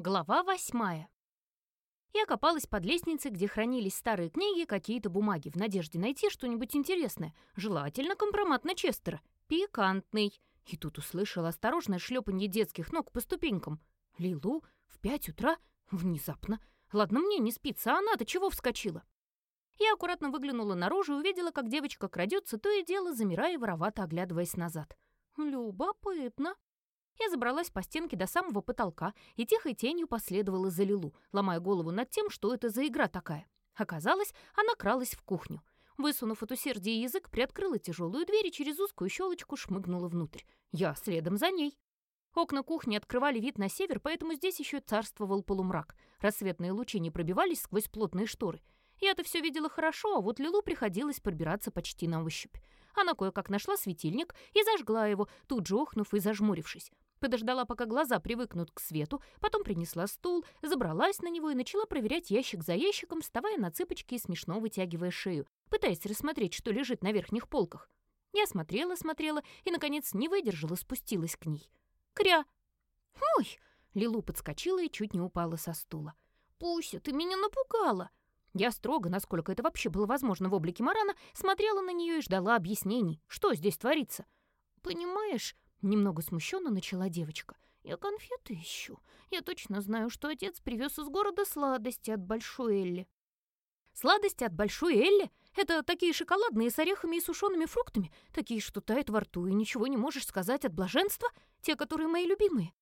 Глава восьмая. Я копалась под лестницей, где хранились старые книги какие-то бумаги, в надежде найти что-нибудь интересное, желательно компромат на Честера, пикантный. И тут услышала осторожное шлепанье детских ног по ступенькам. Лилу в пять утра? Внезапно. Ладно, мне не спится, а она-то чего вскочила? Я аккуратно выглянула наружу и увидела, как девочка крадется, то и дело, замирая воровато оглядываясь назад. Любопытно. Я забралась по стенке до самого потолка и тихой тенью последовала за Лилу, ломая голову над тем, что это за игра такая. Оказалось, она кралась в кухню. Высунув от усердия язык, приоткрыла тяжелую дверь и через узкую щелочку шмыгнула внутрь. Я следом за ней. Окна кухни открывали вид на север, поэтому здесь еще царствовал полумрак. Рассветные лучи не пробивались сквозь плотные шторы. Я-то все видела хорошо, а вот Лилу приходилось пробираться почти на ощупь. Она кое-как нашла светильник и зажгла его, тут же охнув и зажмурившись. Подождала, пока глаза привыкнут к свету, потом принесла стул, забралась на него и начала проверять ящик за ящиком, вставая на цыпочки и смешно вытягивая шею, пытаясь рассмотреть, что лежит на верхних полках. Я смотрела, смотрела и, наконец, не выдержала, спустилась к ней. «Кря!» «Ой!» — Лилу подскочила и чуть не упала со стула. «Пуся, ты меня напугала!» Я строго, насколько это вообще было возможно в облике Марана, смотрела на нее и ждала объяснений, что здесь творится. «Понимаешь...» Немного смущенно начала девочка. «Я конфеты ищу. Я точно знаю, что отец привез из города сладости от Большой Элли». «Сладости от Большой Элли? Это такие шоколадные с орехами и сушеными фруктами, такие, что тает во рту, и ничего не можешь сказать от блаженства? Те, которые мои любимые?»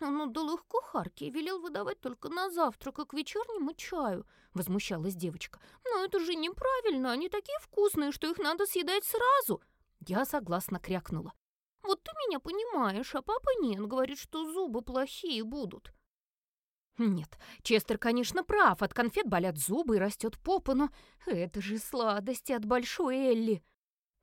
«Он отдал их кухарке и велел выдавать только на завтрак и к вечернему чаю», — возмущалась девочка. «Но это же неправильно, они такие вкусные, что их надо съедать сразу». Я согласно крякнула. Вот ты меня понимаешь, а папа нет, говорит, что зубы плохие будут. Нет, Честер, конечно, прав, от конфет болят зубы и растет попа, но это же сладости от большой Элли.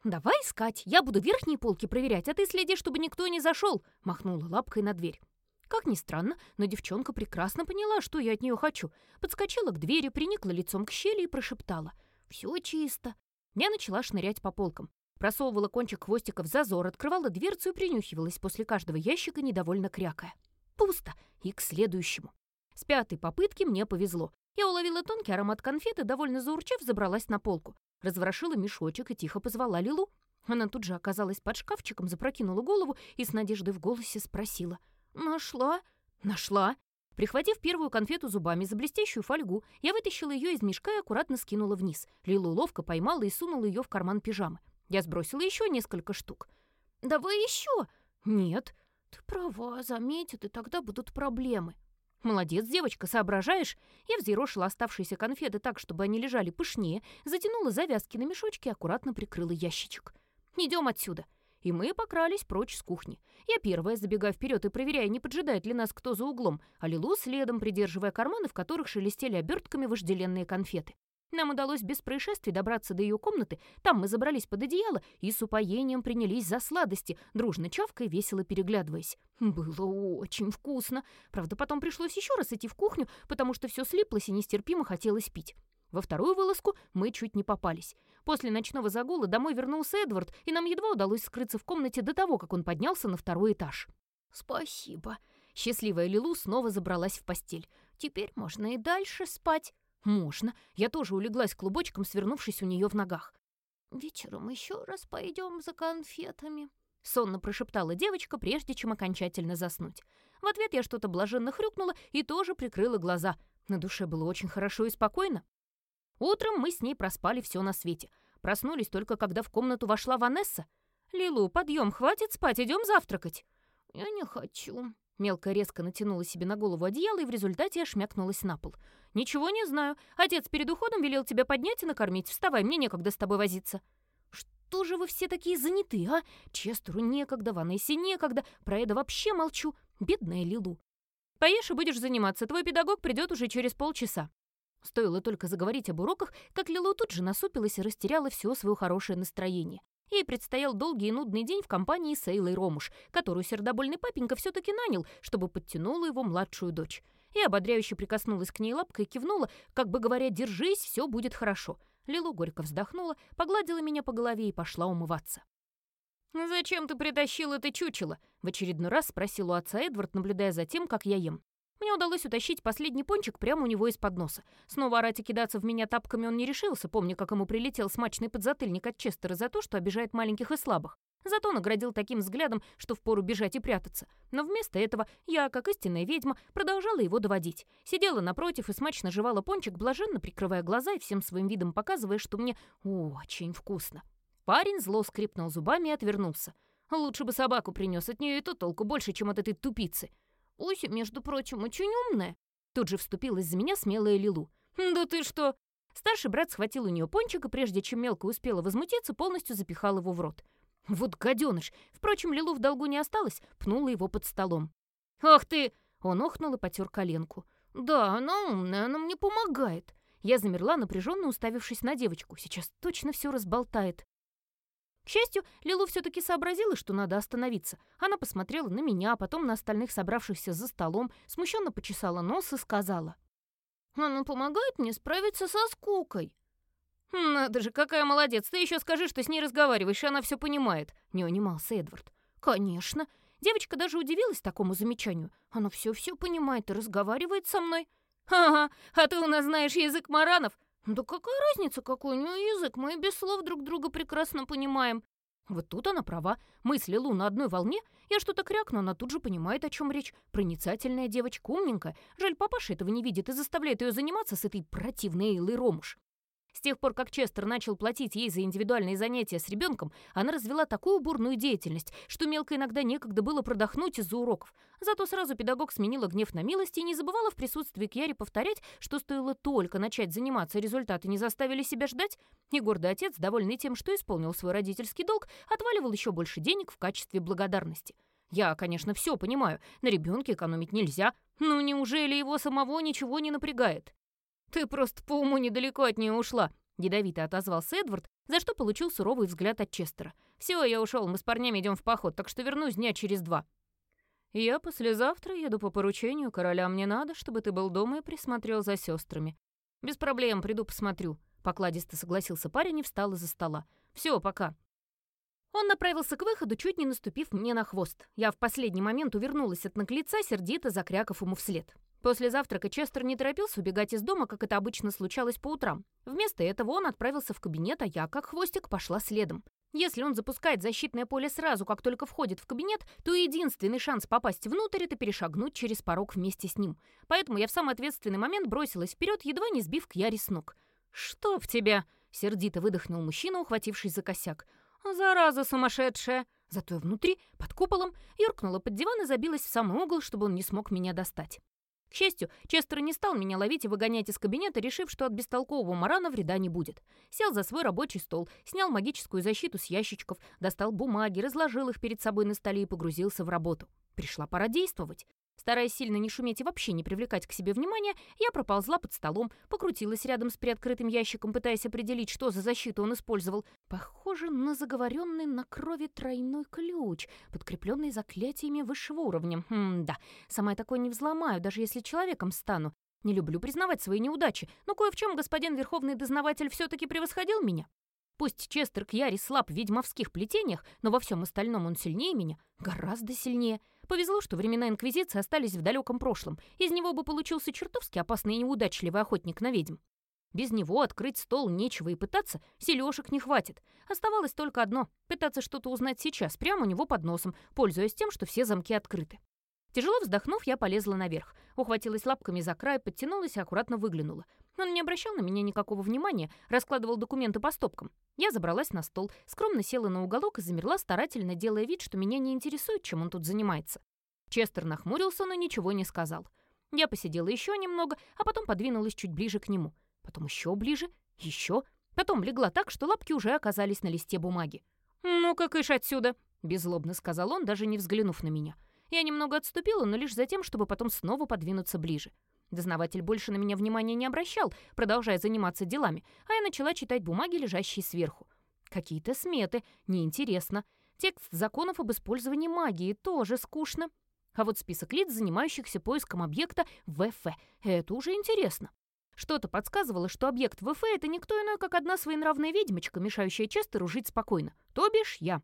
Давай искать, я буду верхние полки проверять, а ты следи, чтобы никто не зашел, махнула лапкой на дверь. Как ни странно, но девчонка прекрасно поняла, что я от нее хочу. Подскочила к двери, приникла лицом к щели и прошептала. «Все чисто». Я начала шнырять по полкам. Просовывала кончик хвостика в зазор, открывала дверцу и принюхивалась после каждого ящика, недовольно крякая. Пусто. И к следующему. С пятой попытки мне повезло. Я уловила тонкий аромат конфеты, довольно заурчав, забралась на полку. Разворошила мешочек и тихо позвала Лилу. Она тут же оказалась под шкафчиком, запрокинула голову и с надеждой в голосе спросила. «Нашла?» «Нашла!» Прихватив первую конфету зубами за блестящую фольгу, я вытащила ее из мешка и аккуратно скинула вниз. Лилу ловко поймала и сунула ее в карман пижамы. Я сбросила еще несколько штук. «Давай еще!» «Нет». «Ты права, заметят, и тогда будут проблемы». «Молодец, девочка, соображаешь?» Я взъерошила оставшиеся конфеты так, чтобы они лежали пышнее, затянула завязки на мешочке и аккуратно прикрыла ящичек. «Идем отсюда!» И мы покрались прочь с кухни. Я первая, забегая вперед и проверяя, не поджидает ли нас кто за углом, а Лилу следом, придерживая карманы, в которых шелестели обертками вожделенные конфеты. Нам удалось без происшествий добраться до ее комнаты, там мы забрались под одеяло и с упоением принялись за сладости, дружно чавкой, весело переглядываясь. Было очень вкусно. Правда, потом пришлось еще раз идти в кухню, потому что все слиплось и нестерпимо хотелось пить. Во вторую вылазку мы чуть не попались. После ночного загула домой вернулся Эдвард, и нам едва удалось скрыться в комнате до того, как он поднялся на второй этаж. «Спасибо». Счастливая Лилу снова забралась в постель. «Теперь можно и дальше спать». «Можно». Я тоже улеглась клубочком, свернувшись у нее в ногах. «Вечером еще раз пойдем за конфетами», — сонно прошептала девочка, прежде чем окончательно заснуть. В ответ я что-то блаженно хрюкнула и тоже прикрыла глаза. На душе было очень хорошо и спокойно. Утром мы с ней проспали все на свете. Проснулись только, когда в комнату вошла Ванесса. «Лилу, подъем, хватит спать, идем завтракать». «Я не хочу», Мелко резко натянула себе на голову одеяло и в результате ошмякнулась на пол. «Ничего не знаю. Отец перед уходом велел тебя поднять и накормить. Вставай, мне некогда с тобой возиться». «Что же вы все такие заняты, а? Честеру некогда, Ванессе некогда. Про это вообще молчу. Бедная Лилу». «Поешь и будешь заниматься. Твой педагог придет уже через полчаса». Стоило только заговорить об уроках, как Лилу тут же насупилась и растеряла все свое хорошее настроение. Ей предстоял долгий и нудный день в компании Сейлой Ромуш, которую сердобольный папенька все-таки нанял, чтобы подтянула его младшую дочь. И ободряюще прикоснулась к ней лапкой и кивнула, как бы говоря, «Держись, все будет хорошо». Лилу горько вздохнула, погладила меня по голове и пошла умываться. «Зачем ты притащил это чучело?» — в очередной раз спросил у отца Эдвард, наблюдая за тем, как я ем. Мне удалось утащить последний пончик прямо у него из-под носа. Снова орать и кидаться в меня тапками он не решился, помня, как ему прилетел смачный подзатыльник от Честера за то, что обижает маленьких и слабых. Зато наградил таким взглядом, что впору бежать и прятаться. Но вместо этого я, как истинная ведьма, продолжала его доводить. Сидела напротив и смачно жевала пончик, блаженно прикрывая глаза и всем своим видом показывая, что мне очень вкусно. Парень зло скрипнул зубами и отвернулся. Лучше бы собаку принес, от нее и то толку больше, чем от этой тупицы. Уся, между прочим, очень умная. Тут же вступилась за меня смелая Лилу. «Да ты что?» Старший брат схватил у нее пончик и, прежде чем мелко успела возмутиться, полностью запихал его в рот. Вот гаденыш. Впрочем, Лилу в долгу не осталось, пнула его под столом. «Ах ты!» Он охнул и потер коленку. «Да, она умная, она мне помогает». Я замерла, напряженно уставившись на девочку. Сейчас точно все разболтает. К счастью, Лилу все-таки сообразила, что надо остановиться. Она посмотрела на меня, а потом на остальных собравшихся за столом, смущенно почесала нос и сказала. «Она помогает мне справиться со скукой». «Надо же, какая молодец! Ты еще скажи, что с ней разговариваешь, и она все понимает», — не унимался Эдвард. «Конечно». Девочка даже удивилась такому замечанию. Она все-все понимает и разговаривает со мной. «Ага, а ты у нас знаешь язык маранов. «Да какая разница, какой у нее язык? Мы без слов друг друга прекрасно понимаем». Вот тут она права. Мы с Лилу на одной волне. Я что-то крякну, она тут же понимает, о чем речь. Проницательная девочка, умненькая. Жаль, папаша этого не видит и заставляет ее заниматься с этой противной Эйлой Ромуш. С тех пор, как Честер начал платить ей за индивидуальные занятия с ребенком, она развела такую бурную деятельность, что мелко иногда некогда было продохнуть из-за уроков. Зато сразу педагог сменила гнев на милость и не забывала в присутствии Кьяри повторять, что стоило только начать заниматься, результаты не заставили себя ждать, и гордый отец, довольный тем, что исполнил свой родительский долг, отваливал еще больше денег в качестве благодарности. Я, конечно, все понимаю, на ребенке экономить нельзя, но неужели его самого ничего не напрягает? «Ты просто по уму недалеко от нее ушла», — ядовито отозвался Эдвард, за что получил суровый взгляд от Честера. «Все, я ушел, мы с парнями идем в поход, так что вернусь дня через два». «Я послезавтра еду по поручению короля. Мне надо, чтобы ты был дома и присмотрел за сестрами». «Без проблем, приду посмотрю», — покладисто согласился парень и встал из-за стола. «Все, пока». Он направился к выходу, чуть не наступив мне на хвост. Я в последний момент увернулась от наглеца, сердито закряков ему вслед. После завтрака Честер не торопился убегать из дома, как это обычно случалось по утрам. Вместо этого он отправился в кабинет, а я, как хвостик, пошла следом. Если он запускает защитное поле сразу, как только входит в кабинет, то единственный шанс попасть внутрь — это перешагнуть через порог вместе с ним. Поэтому я в самый ответственный момент бросилась вперед, едва не сбив Кьяри с ног. «Что в тебя?» — сердито выдохнул мужчина, ухватившись за косяк. «Зараза сумасшедшая!» Зато внутри, под куполом, юркнула под диван и забилась в самый угол, чтобы он не смог меня достать. К счастью, Честер не стал меня ловить и выгонять из кабинета, решив, что от бестолкового марана вреда не будет. Сел за свой рабочий стол, снял магическую защиту с ящичков, достал бумаги, разложил их перед собой на столе и погрузился в работу. Пришла пора действовать. Стараясь сильно не шуметь и вообще не привлекать к себе внимания, я проползла под столом, покрутилась рядом с приоткрытым ящиком, пытаясь определить, что за защиту он использовал. Похоже на заговоренный на крови тройной ключ, подкрепленный заклятиями высшего уровня. Хм, да, сама я такой не взломаю, даже если человеком стану. Не люблю признавать свои неудачи, но кое в чем господин Верховный Дознаватель все-таки превосходил меня. Пусть Честер Кьяри слаб в ведьмовских плетениях, но во всем остальном он сильнее меня, гораздо сильнее. Повезло, что времена Инквизиции остались в далеком прошлом. Из него бы получился чертовски опасный и неудачливый охотник на ведьм. Без него открыть стол нечего и пытаться, селёшек не хватит. Оставалось только одно — пытаться что-то узнать сейчас, прямо у него под носом, пользуясь тем, что все замки открыты. Тяжело вздохнув, я полезла наверх. Ухватилась лапками за край, подтянулась и аккуратно выглянула. Он не обращал на меня никакого внимания, раскладывал документы по стопкам. Я забралась на стол, скромно села на уголок и замерла, старательно делая вид, что меня не интересует, чем он тут занимается. Честер нахмурился, но ничего не сказал. Я посидела еще немного, а потом подвинулась чуть ближе к нему. Потом еще ближе, еще. Потом легла так, что лапки уже оказались на листе бумаги. «Ну-ка, кыш отсюда!» — беззлобно сказал он, даже не взглянув на меня. Я немного отступила, но лишь за тем, чтобы потом снова подвинуться ближе. Дознаватель больше на меня внимания не обращал, продолжая заниматься делами, а я начала читать бумаги, лежащие сверху. Какие-то сметы, неинтересно. Текст законов об использовании магии тоже скучно. А вот список лиц, занимающихся поиском объекта ВФ, это уже интересно. Что-то подсказывало, что объект ВФ — это никто иной, как одна своенравная ведьмочка, мешающая Честеру жить спокойно. То бишь я.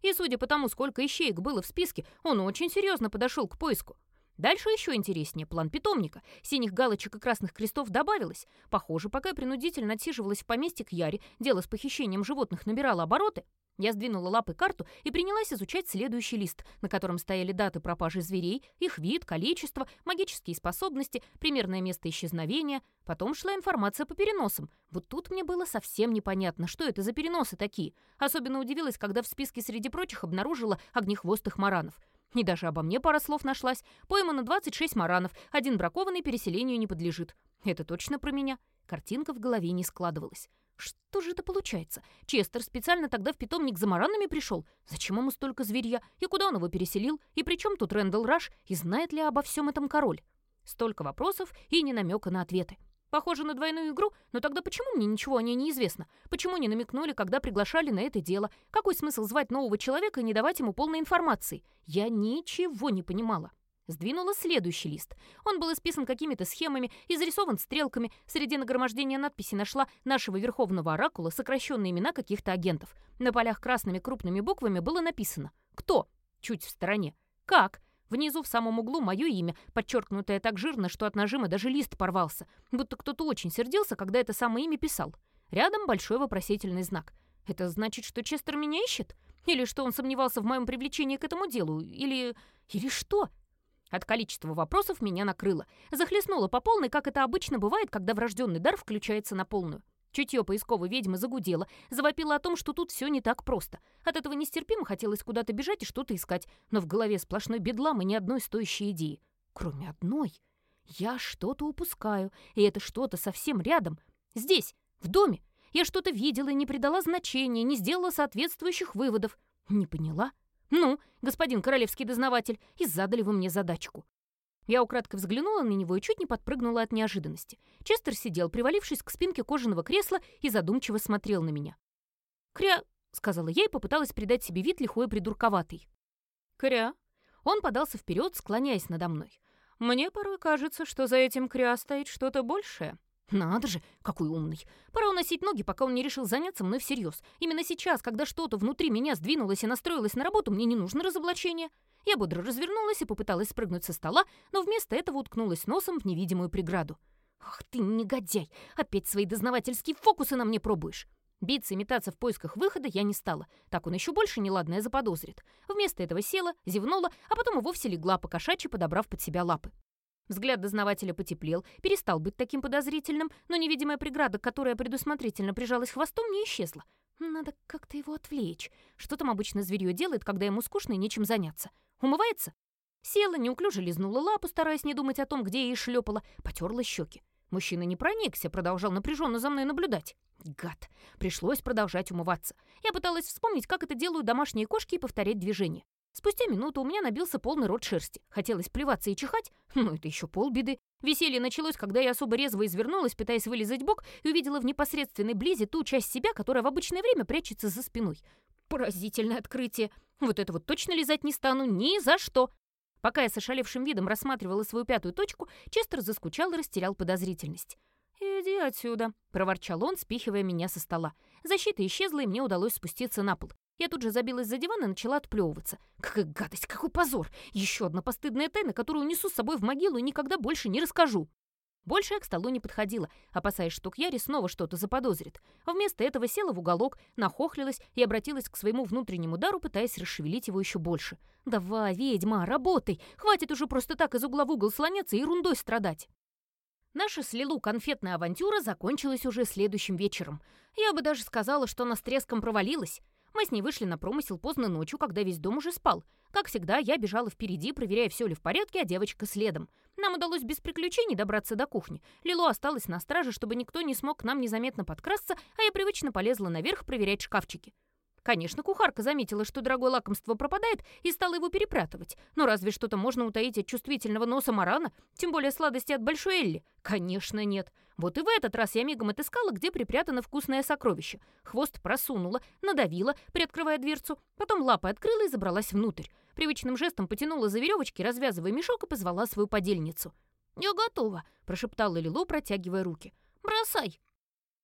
И судя по тому, сколько ищеек было в списке, он очень серьезно подошел к поиску. Дальше еще интереснее. План питомника. Синих галочек и красных крестов добавилось. Похоже, пока я принудительно отсиживалась в поместье к Яре, дело с похищением животных набирало обороты, я сдвинула лапы карту и принялась изучать следующий лист, на котором стояли даты пропажи зверей, их вид, количество, магические способности, примерное место исчезновения. Потом шла информация по переносам. Вот тут мне было совсем непонятно, что это за переносы такие. Особенно удивилась, когда в списке среди прочих обнаружила огнехвостых маранов. И даже обо мне пара слов нашлась. Поймано 26 маранов, один бракованный переселению не подлежит. Это точно про меня. Картинка в голове не складывалась. Что же это получается? Честер специально тогда в питомник за маранами пришел? Зачем ему столько зверья? И куда он его переселил? И при чем тут Рэндалл Раш? И знает ли обо всем этом король? Столько вопросов и не намека на ответы. Похоже на двойную игру, но тогда почему мне ничего о ней не известно? Почему не намекнули, когда приглашали на это дело? Какой смысл звать нового человека и не давать ему полной информации? Я ничего не понимала. Сдвинула следующий лист. Он был исписан какими-то схемами, изрисован стрелками. Среди нагромождения надписей нашла нашего верховного оракула сокращенные имена каких-то агентов. На полях красными крупными буквами было написано «Кто?» чуть в стороне. «Как?» Внизу в самом углу мое имя, подчеркнутое так жирно, что от нажима даже лист порвался, будто кто-то очень сердился, когда это самое имя писал. Рядом большой вопросительный знак. Это значит, что Честер меня ищет? Или что он сомневался в моем привлечении к этому делу? Или... или что? От количества вопросов меня накрыло. Захлестнуло по полной, как это обычно бывает, когда врожденный дар включается на полную. Чутье поисковой ведьмы загудело, завопило о том, что тут все не так просто. От этого нестерпимо хотелось куда-то бежать и что-то искать, но в голове сплошной бедлам и ни одной стоящей идеи. Кроме одной. Я что-то упускаю, и это что-то совсем рядом. Здесь, в доме. Я что-то видела и не придала значения, не сделала соответствующих выводов. Не поняла? «Ну, господин королевский дознаватель, и задали вы мне задачку». Я украдкой взглянула на него и чуть не подпрыгнула от неожиданности. Честер сидел, привалившись к спинке кожаного кресла, и задумчиво смотрел на меня. «Кря...» — сказала я и попыталась придать себе вид лихой и придурковатый. «Кря...» Он подался вперед, склоняясь надо мной. «Мне порой кажется, что за этим кря стоит что-то большее». Надо же, какой умный. Пора уносить ноги, пока он не решил заняться мной всерьез. Именно сейчас, когда что-то внутри меня сдвинулось и настроилось на работу, мне не нужно разоблачение. Я бодро развернулась и попыталась спрыгнуть со стола, но вместо этого уткнулась носом в невидимую преграду. «Ах ты, негодяй! Опять свои дознавательские фокусы на мне пробуешь!» Биться и метаться в поисках выхода я не стала. Так он еще больше неладное заподозрит. Вместо этого села, зевнула, а потом и вовсе легла по кошачьи, подобрав под себя лапы. Взгляд дознавателя потеплел, перестал быть таким подозрительным, но невидимая преграда, которая предусмотрительно прижалась хвостом, не исчезла. Надо как-то его отвлечь. Что там обычно зверье делает, когда ему скучно и нечем заняться? Умывается? Села, неуклюже лизнула лапу, стараясь не думать о том, где ей шлепала, потерла щеки. Мужчина не проникся, продолжал напряженно за мной наблюдать. Гад. Пришлось продолжать умываться. Я пыталась вспомнить, как это делают домашние кошки и повторять движение. Спустя минуту у меня набился полный рот шерсти. Хотелось плеваться и чихать, но это еще полбеды. Веселье началось, когда я особо резво извернулась, пытаясь вылезать бок, и увидела в непосредственной близи ту часть себя, которая в обычное время прячется за спиной. Поразительное открытие. Вот это вот точно лизать не стану ни за что. Пока я с ошалевшим видом рассматривала свою пятую точку, Честер заскучал и растерял подозрительность. «Иди отсюда», — проворчал он, спихивая меня со стола. Защита исчезла, и мне удалось спуститься на пол. Я тут же забилась за диван и начала отплевываться. Какая гадость, какой позор! Еще одна постыдная тайна, которую несу с собой в могилу и никогда больше не расскажу. Больше я к столу не подходила, опасаясь, что Кьяри снова что-то заподозрит. Вместо этого села в уголок, нахохлилась и обратилась к своему внутреннему дару, пытаясь расшевелить его еще больше. «Давай, ведьма, работай! Хватит уже просто так из угла в угол слоняться и ерундой страдать!» Наша с конфетная авантюра закончилась уже следующим вечером. Я бы даже сказала, что она с треском провалилась. Мы с ней вышли на промысел поздно ночью, когда весь дом уже спал. Как всегда, я бежала впереди, проверяя, все ли в порядке, а девочка следом. Нам удалось без приключений добраться до кухни. Лило осталось на страже, чтобы никто не смог к нам незаметно подкрасться, а я привычно полезла наверх проверять шкафчики. Конечно, кухарка заметила, что дорогое лакомство пропадает, и стала его перепрятывать. Но разве что-то можно утаить от чувствительного носа Марана? Тем более сладости от Большой Элли? Конечно, нет. Вот и в этот раз я мигом отыскала, где припрятано вкусное сокровище. Хвост просунула, надавила, приоткрывая дверцу, потом лапой открыла и забралась внутрь. Привычным жестом потянула за веревочки, развязывая мешок и позвала свою подельницу. «Я готова», — прошептала Лилу, протягивая руки. «Бросай».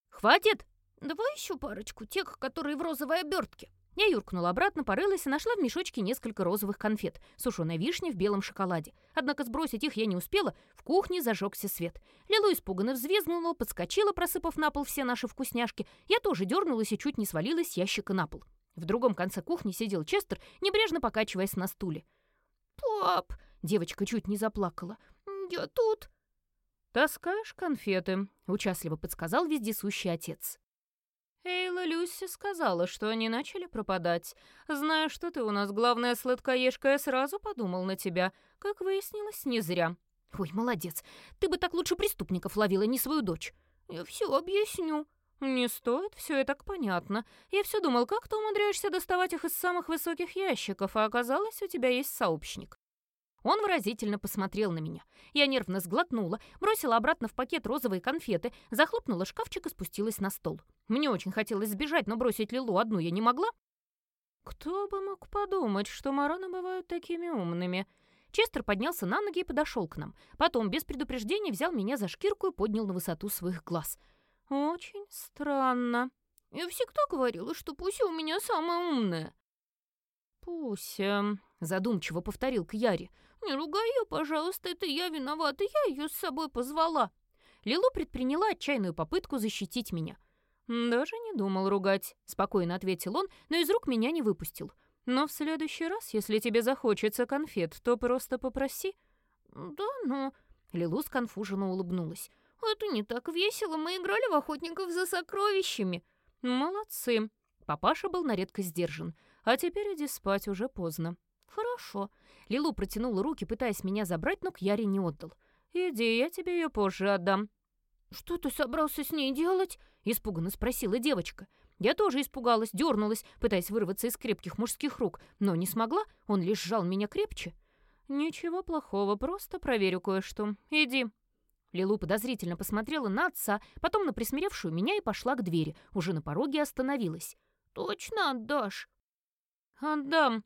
«Хватит?» «Давай еще парочку, тех, которые в розовой обертке». Я юркнула обратно, порылась и нашла в мешочке несколько розовых конфет, сушеная вишня в белом шоколаде. Однако сбросить их я не успела, в кухне зажегся свет. Лилу испуганно взвизгнула, подскочила, просыпав на пол все наши вкусняшки. Я тоже дернулась и чуть не свалилась с ящика на пол. В другом конце кухни сидел Честер, небрежно покачиваясь на стуле. «Пап!» — девочка чуть не заплакала. «Я тут!» «Таскаешь конфеты», — участливо подсказал вездесущий отец. Эйла Люси сказала, что они начали пропадать. Зная, что ты у нас главная сладкоежка, я сразу подумал на тебя. Как выяснилось, не зря. Ой, молодец. Ты бы так лучше преступников ловила, не свою дочь. Я все объясню. Не стоит, все и так понятно. Я все думал, как ты умудряешься доставать их из самых высоких ящиков, а оказалось, у тебя есть сообщник. Он выразительно посмотрел на меня. Я нервно сглотнула, бросила обратно в пакет розовые конфеты, захлопнула шкафчик и спустилась на стол. Мне очень хотелось сбежать, но бросить Лилу одну я не могла. Кто бы мог подумать, что мараны бывают такими умными? Честер поднялся на ноги и подошел к нам. Потом, без предупреждения, взял меня за шкирку и поднял на высоту своих глаз. «Очень странно». «Я всегда говорила, что Пуся у меня самая умная». «Пуся», — задумчиво повторил Кьяри, — «Не ругай ее, пожалуйста, это я виновата, я ее с собой позвала». Лилу предприняла отчаянную попытку защитить меня. «Даже не думал ругать», — спокойно ответил он, но из рук меня не выпустил. «Но в следующий раз, если тебе захочется конфет, то просто попроси». «Да, но...» — Лилу сконфуженно улыбнулась. «Это не так весело, мы играли в охотников за сокровищами». «Молодцы». Папаша был на редкость сдержан. «А теперь иди спать, уже поздно». «Хорошо». Лилу протянула руки, пытаясь меня забрать, но Кьяри не отдал. «Иди, я тебе ее позже отдам». «Что ты собрался с ней делать?» — испуганно спросила девочка. Я тоже испугалась, дернулась, пытаясь вырваться из крепких мужских рук, но не смогла, он лишь сжал меня крепче. «Ничего плохого, просто проверю кое-что. Иди». Лилу подозрительно посмотрела на отца, потом на присмиревшую меня и пошла к двери. Уже на пороге остановилась. «Точно отдашь?» «Отдам»,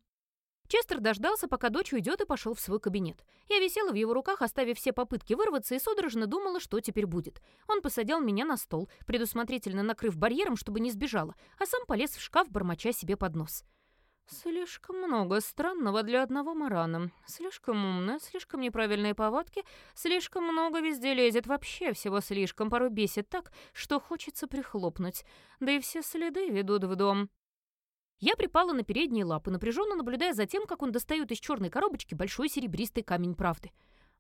Честер дождался, пока дочь уйдет, и пошел в свой кабинет. Я висела в его руках, оставив все попытки вырваться, и судорожно думала, что теперь будет. Он посадил меня на стол, предусмотрительно накрыв барьером, чтобы не сбежала, а сам полез в шкаф, бормоча себе под нос. Слишком много странного для одного марана. Слишком умная, слишком неправильные повадки, слишком много везде лезет, вообще всего слишком, порой бесит так, что хочется прихлопнуть. Да и все следы ведут в дом. Я припала на передние лапы, напряженно наблюдая за тем, как он достает из черной коробочки большой серебристый камень правды.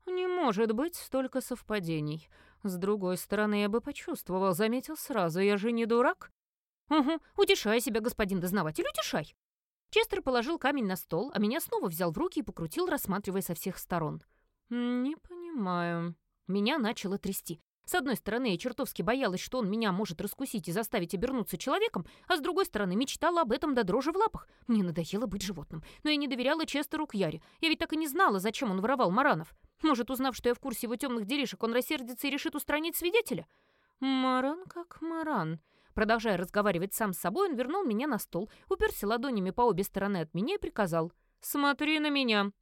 Не может быть столько совпадений. С другой стороны, я бы почувствовал, заметил сразу, я же не дурак. Угу, утешай себя, господин дознаватель, утешай. Честер положил камень на стол, а меня снова взял в руки и покрутил, рассматривая со всех сторон. «Не понимаю». Меня начало трясти. С одной стороны, я чертовски боялась, что он меня может раскусить и заставить обернуться человеком, а с другой стороны, мечтала об этом до дрожи в лапах. Мне надоело быть животным. Но я не доверяла Честеру Кьяре. Я ведь так и не знала, зачем он воровал Маранов. Может, узнав, что я в курсе его темных делишек, он рассердится и решит устранить свидетеля? Маран как Маран. Продолжая разговаривать сам с собой, он вернул меня на стол, уперся ладонями по обе стороны от меня и приказал «Смотри на меня».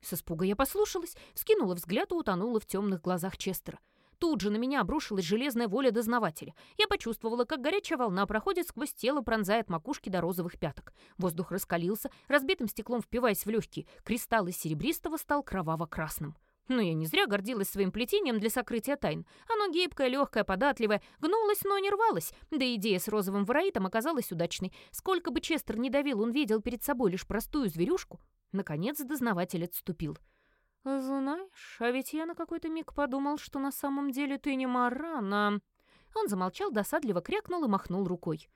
С испуга я послушалась, скинула взгляд и утонула в темных глазах Честера. Тут же на меня обрушилась железная воля дознавателя. Я почувствовала, как горячая волна проходит сквозь тело, пронзая от макушки до розовых пяток. Воздух раскалился, разбитым стеклом впиваясь в легкие. Кристалл из серебристого стал кроваво-красным. Но я не зря гордилась своим плетением для сокрытия тайн. Оно гибкое, легкое, податливое, гнулось, но не рвалось. Да идея с розовым вороитом оказалась удачной. Сколько бы Честер не давил, он видел перед собой лишь простую зверюшку. Наконец дознаватель отступил. «Знаешь, а ведь я на какой-то миг подумал, что на самом деле ты не Марана». Он замолчал, досадливо крякнул и махнул рукой.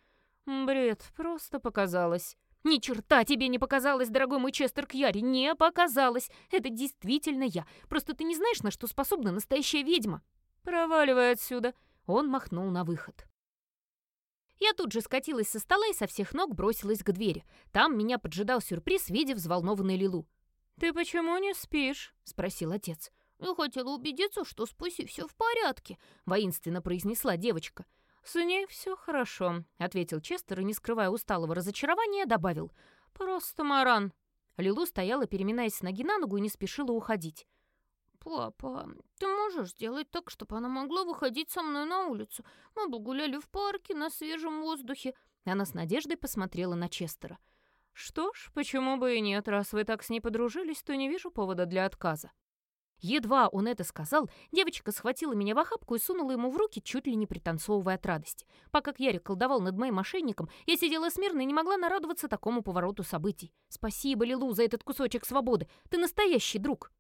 «Бред, просто показалось». «Ни черта тебе не показалось, дорогой мой Честер Кьяри, не показалось! Это действительно я. Просто ты не знаешь, на что способна настоящая ведьма». «Проваливай отсюда!» Он махнул на выход. Я тут же скатилась со стола и со всех ног бросилась к двери. Там меня поджидал сюрприз в виде взволнованной Лилу. «Ты почему не спишь?» — спросил отец. «Я хотела убедиться, что с Пуси все в порядке», — воинственно произнесла девочка. «С ней все хорошо», — ответил Честер и, не скрывая усталого разочарования, добавил. «Просто маран». Лилу стояла, переминаясь с ноги на ногу, и не спешила уходить. «Папа, ты можешь сделать так, чтобы она могла выходить со мной на улицу? Мы бы гуляли в парке на свежем воздухе». Она с надеждой посмотрела на Честера. Что ж, почему бы и нет, раз вы так с ней подружились, то не вижу повода для отказа. Едва он это сказал, девочка схватила меня в охапку и сунула ему в руки, чуть ли не пританцовывая от радости. Пока Ярик колдовал над моим мошенником, я сидела смирно и не могла нарадоваться такому повороту событий. Спасибо, Лилу, за этот кусочек свободы. Ты настоящий друг.